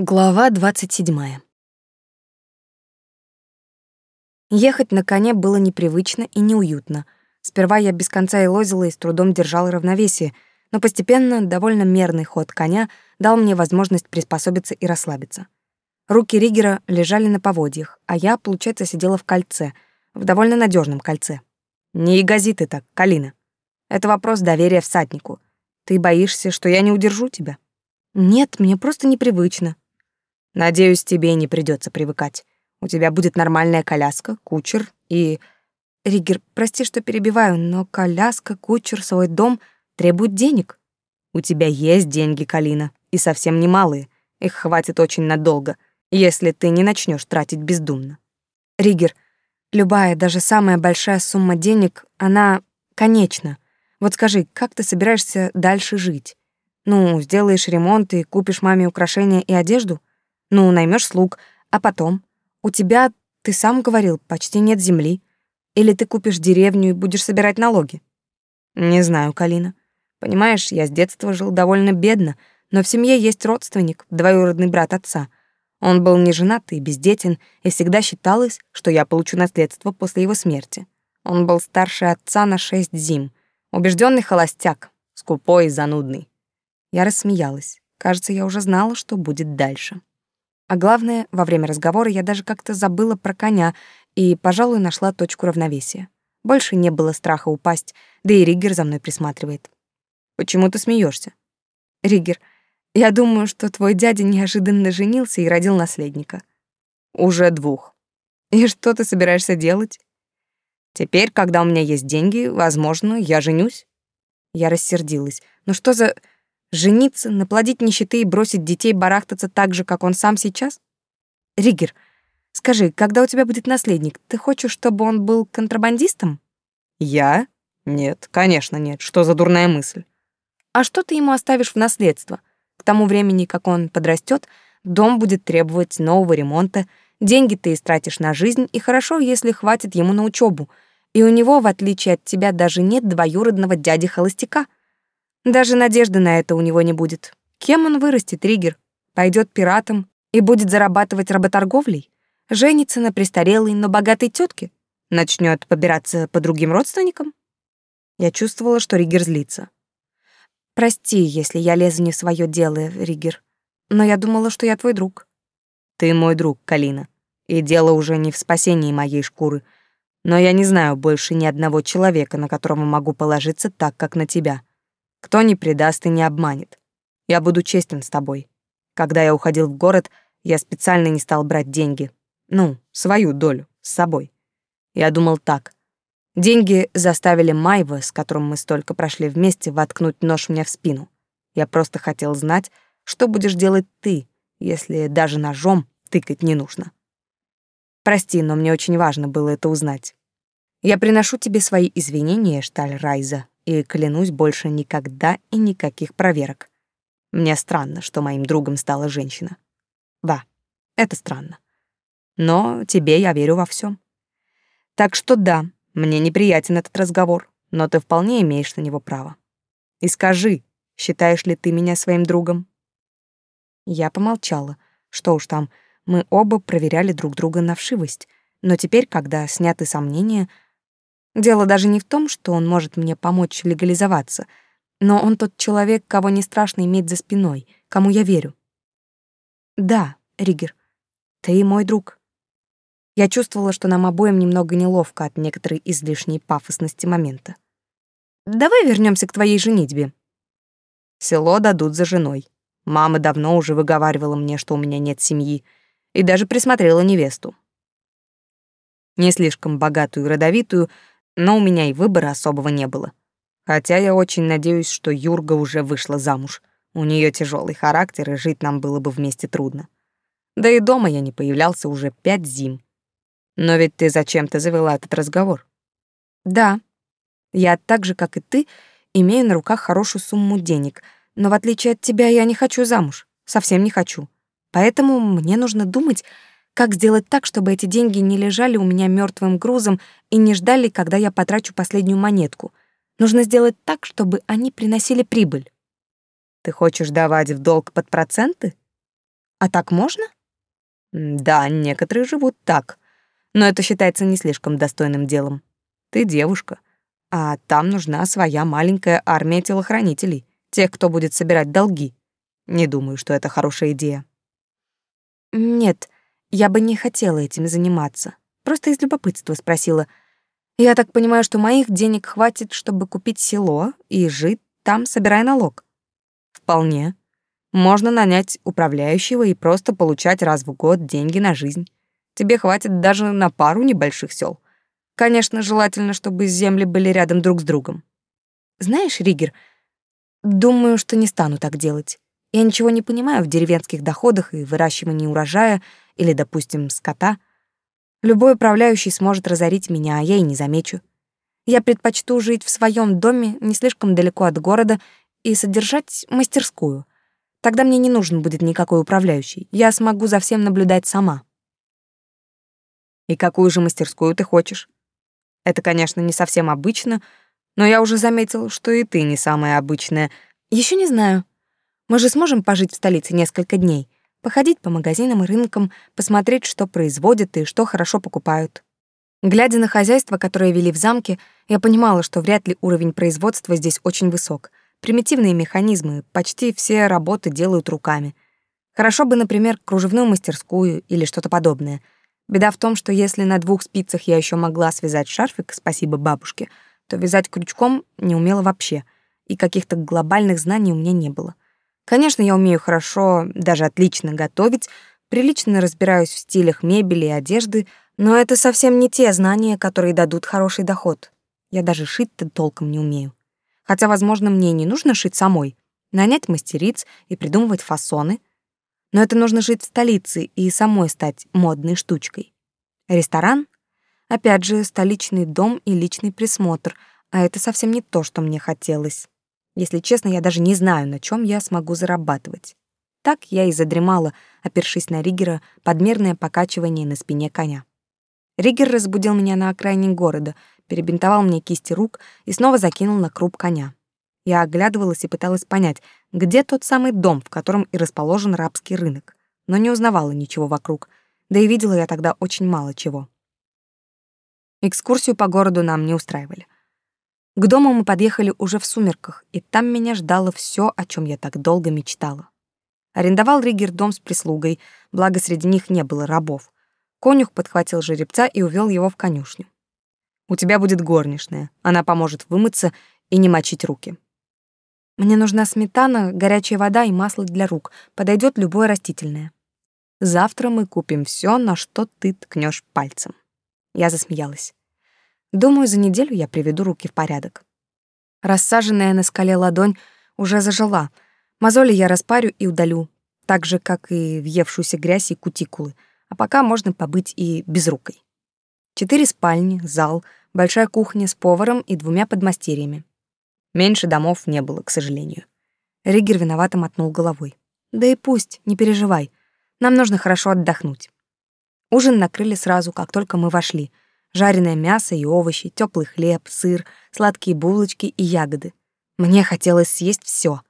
Глава 27. Ехать на коне было непривычно и неуютно. Сперва я без конца елозила и с трудом держала равновесие, но постепенно довольно мерный ход коня дал мне возможность приспособиться и расслабиться. Руки Ригера лежали на поводьях, а я, получается, сидела в кольце, в довольно надежном кольце. Не ягози ты так, Калина. Это вопрос доверия всаднику. Ты боишься, что я не удержу тебя? Нет, мне просто непривычно, Надеюсь, тебе не придется привыкать. У тебя будет нормальная коляска, кучер и... Ригер, прости, что перебиваю, но коляска, кучер, свой дом требуют денег. У тебя есть деньги, Калина, и совсем немалые. Их хватит очень надолго, если ты не начнешь тратить бездумно. Ригер, любая, даже самая большая сумма денег, она конечна. Вот скажи, как ты собираешься дальше жить? Ну, сделаешь ремонт и купишь маме украшения и одежду? Ну, наймешь слуг, а потом? У тебя, ты сам говорил, почти нет земли. Или ты купишь деревню и будешь собирать налоги? Не знаю, Калина. Понимаешь, я с детства жил довольно бедно, но в семье есть родственник, двоюродный брат отца. Он был не женат и бездетен, и всегда считалось, что я получу наследство после его смерти. Он был старше отца на шесть зим, убежденный холостяк, скупой и занудный. Я рассмеялась. Кажется, я уже знала, что будет дальше. А главное, во время разговора я даже как-то забыла про коня и, пожалуй, нашла точку равновесия. Больше не было страха упасть, да и Риггер за мной присматривает. Почему ты смеешься? Риггер, я думаю, что твой дядя неожиданно женился и родил наследника. Уже двух. И что ты собираешься делать? Теперь, когда у меня есть деньги, возможно, я женюсь. Я рассердилась. Ну что за... Жениться, наплодить нищеты и бросить детей барахтаться так же, как он сам сейчас? Ригер, скажи, когда у тебя будет наследник, ты хочешь, чтобы он был контрабандистом? Я? Нет, конечно нет. Что за дурная мысль? А что ты ему оставишь в наследство? К тому времени, как он подрастет, дом будет требовать нового ремонта, деньги ты истратишь на жизнь, и хорошо, если хватит ему на учебу. И у него, в отличие от тебя, даже нет двоюродного дяди-холостяка — даже надежды на это у него не будет. Кем он вырастет, Ригер? Пойдет пиратом и будет зарабатывать работорговлей? Женится на престарелой, но богатой тетке? Начнет побираться по другим родственникам? Я чувствовала, что Ригер злится. Прости, если я лезу не в свое дело, Ригер, но я думала, что я твой друг. Ты мой друг, Калина, и дело уже не в спасении моей шкуры, но я не знаю больше ни одного человека, на которого могу положиться так, как на тебя. Кто не предаст и не обманет. Я буду честен с тобой. Когда я уходил в город, я специально не стал брать деньги. Ну, свою долю, с собой. Я думал так. Деньги заставили Майва, с которым мы столько прошли вместе, воткнуть нож мне в спину. Я просто хотел знать, что будешь делать ты, если даже ножом тыкать не нужно. Прости, но мне очень важно было это узнать. Я приношу тебе свои извинения, Шталь Райза, и клянусь больше никогда и никаких проверок. Мне странно, что моим другом стала женщина. Да, это странно. Но тебе я верю во всем. Так что да, мне неприятен этот разговор, но ты вполне имеешь на него право. И скажи, считаешь ли ты меня своим другом? Я помолчала. Что уж там, мы оба проверяли друг друга на вшивость, но теперь, когда сняты сомнения, Дело даже не в том, что он может мне помочь легализоваться, но он тот человек, кого не страшно иметь за спиной, кому я верю. Да, Ригер, ты мой друг. Я чувствовала, что нам обоим немного неловко от некоторой излишней пафосности момента. Давай вернемся к твоей женитьбе. Село дадут за женой. Мама давно уже выговаривала мне, что у меня нет семьи, и даже присмотрела невесту. Не слишком богатую и родовитую, но у меня и выбора особого не было. Хотя я очень надеюсь, что Юрга уже вышла замуж. У нее тяжелый характер, и жить нам было бы вместе трудно. Да и дома я не появлялся уже пять зим. Но ведь ты зачем-то завела этот разговор. Да, я так же, как и ты, имею на руках хорошую сумму денег, но в отличие от тебя я не хочу замуж, совсем не хочу. Поэтому мне нужно думать, как сделать так, чтобы эти деньги не лежали у меня мертвым грузом и не ждали, когда я потрачу последнюю монетку? Нужно сделать так, чтобы они приносили прибыль. Ты хочешь давать в долг под проценты? А так можно? Да, некоторые живут так. Но это считается не слишком достойным делом. Ты девушка, а там нужна своя маленькая армия телохранителей, тех, кто будет собирать долги. Не думаю, что это хорошая идея. Нет, я бы не хотела этим заниматься. Просто из любопытства спросила. Я так понимаю, что моих денег хватит, чтобы купить село и жить там, собирая налог. Вполне. Можно нанять управляющего и просто получать раз в год деньги на жизнь. Тебе хватит даже на пару небольших сел. Конечно, желательно, чтобы земли были рядом друг с другом. Знаешь, Ригер, думаю, что не стану так делать. Я ничего не понимаю в деревенских доходах и выращивании урожая или, допустим, скота. Любой управляющий сможет разорить меня, а я и не замечу. Я предпочту жить в своем доме не слишком далеко от города и содержать мастерскую. Тогда мне не нужен будет никакой управляющий. Я смогу за всем наблюдать сама. И какую же мастерскую ты хочешь? Это, конечно, не совсем обычно, но я уже заметил, что и ты не самая обычная. Еще не знаю. Мы же сможем пожить в столице несколько дней, походить по магазинам и рынкам, посмотреть, что производят и что хорошо покупают. Глядя на хозяйство, которое вели в замке, я понимала, что вряд ли уровень производства здесь очень высок. Примитивные механизмы, почти все работы делают руками. Хорошо бы, например, кружевную мастерскую или что-то подобное. Беда в том, что если на двух спицах я еще могла связать шарфик, спасибо бабушке, то вязать крючком не умела вообще, и каких-то глобальных знаний у меня не было. Конечно, я умею хорошо, даже отлично готовить, прилично разбираюсь в стилях мебели и одежды, но это совсем не те знания, которые дадут хороший доход. Я даже шить-то толком не умею. Хотя, возможно, мне не нужно шить самой, нанять мастериц и придумывать фасоны. Но это нужно жить в столице и самой стать модной штучкой. Ресторан? Опять же, столичный дом и личный присмотр, а это совсем не то, что мне хотелось. Если честно, я даже не знаю, на чем я смогу зарабатывать. Так я и задремала, опершись на Ригера, подмерное покачивание на спине коня. Ригер разбудил меня на окраине города, перебинтовал мне кисти рук и снова закинул на круп коня. Я оглядывалась и пыталась понять, где тот самый дом, в котором и расположен рабский рынок, но не узнавала ничего вокруг, да и видела я тогда очень мало чего. Экскурсию по городу нам не устраивали. К дому мы подъехали уже в сумерках, и там меня ждало все, о чем я так долго мечтала. Арендовал Ригер дом с прислугой, благо среди них не было рабов. Конюх подхватил жеребца и увел его в конюшню. «У тебя будет горничная, она поможет вымыться и не мочить руки». «Мне нужна сметана, горячая вода и масло для рук, подойдет любое растительное». «Завтра мы купим все, на что ты ткнешь пальцем». Я засмеялась. Думаю, за неделю я приведу руки в порядок. Рассаженная на скале ладонь уже зажила. Мозоли я распарю и удалю, так же, как и въевшуюся грязь и кутикулы, а пока можно побыть и без рукой. Четыре спальни, зал, большая кухня с поваром и двумя подмастерьями. Меньше домов не было, к сожалению. Ригер виновато мотнул головой. Да и пусть, не переживай. Нам нужно хорошо отдохнуть. Ужин накрыли сразу, как только мы вошли — жареное мясо и овощи, теплый хлеб, сыр, сладкие булочки и ягоды. Мне хотелось съесть все.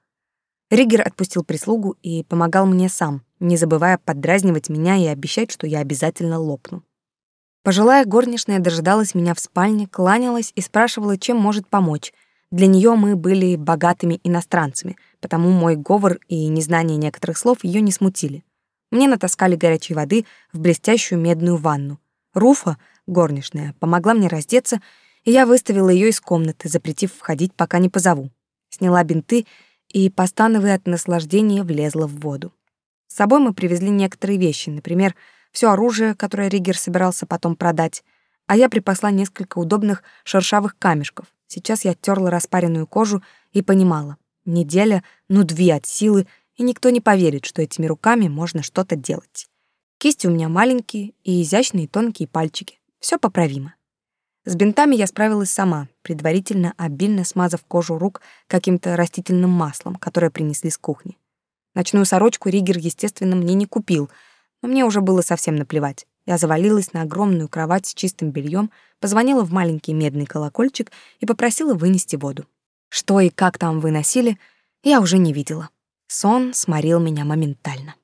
Ригер отпустил прислугу и помогал мне сам, не забывая поддразнивать меня и обещать, что я обязательно лопну. Пожилая горничная дожидалась меня в спальне, кланялась и спрашивала, чем может помочь. Для нее мы были богатыми иностранцами, потому мой говор и незнание некоторых слов ее не смутили. Мне натаскали горячей воды в блестящую медную ванну. Руфа, горничная, помогла мне раздеться, и я выставила ее из комнаты, запретив входить, пока не позову. Сняла бинты и, постановая от наслаждения, влезла в воду. С собой мы привезли некоторые вещи, например, все оружие, которое Ригер собирался потом продать, а я припасла несколько удобных шершавых камешков. Сейчас я терла распаренную кожу и понимала, неделя, ну две от силы, и никто не поверит, что этими руками можно что-то делать. Кисти у меня маленькие и изящные тонкие пальчики. Все поправимо. С бинтами я справилась сама, предварительно обильно смазав кожу рук каким-то растительным маслом, которое принесли с кухни. Ночную сорочку Ригер, естественно, мне не купил, но мне уже было совсем наплевать. Я завалилась на огромную кровать с чистым бельем, позвонила в маленький медный колокольчик и попросила вынести воду. Что и как там выносили, я уже не видела. Сон сморил меня моментально.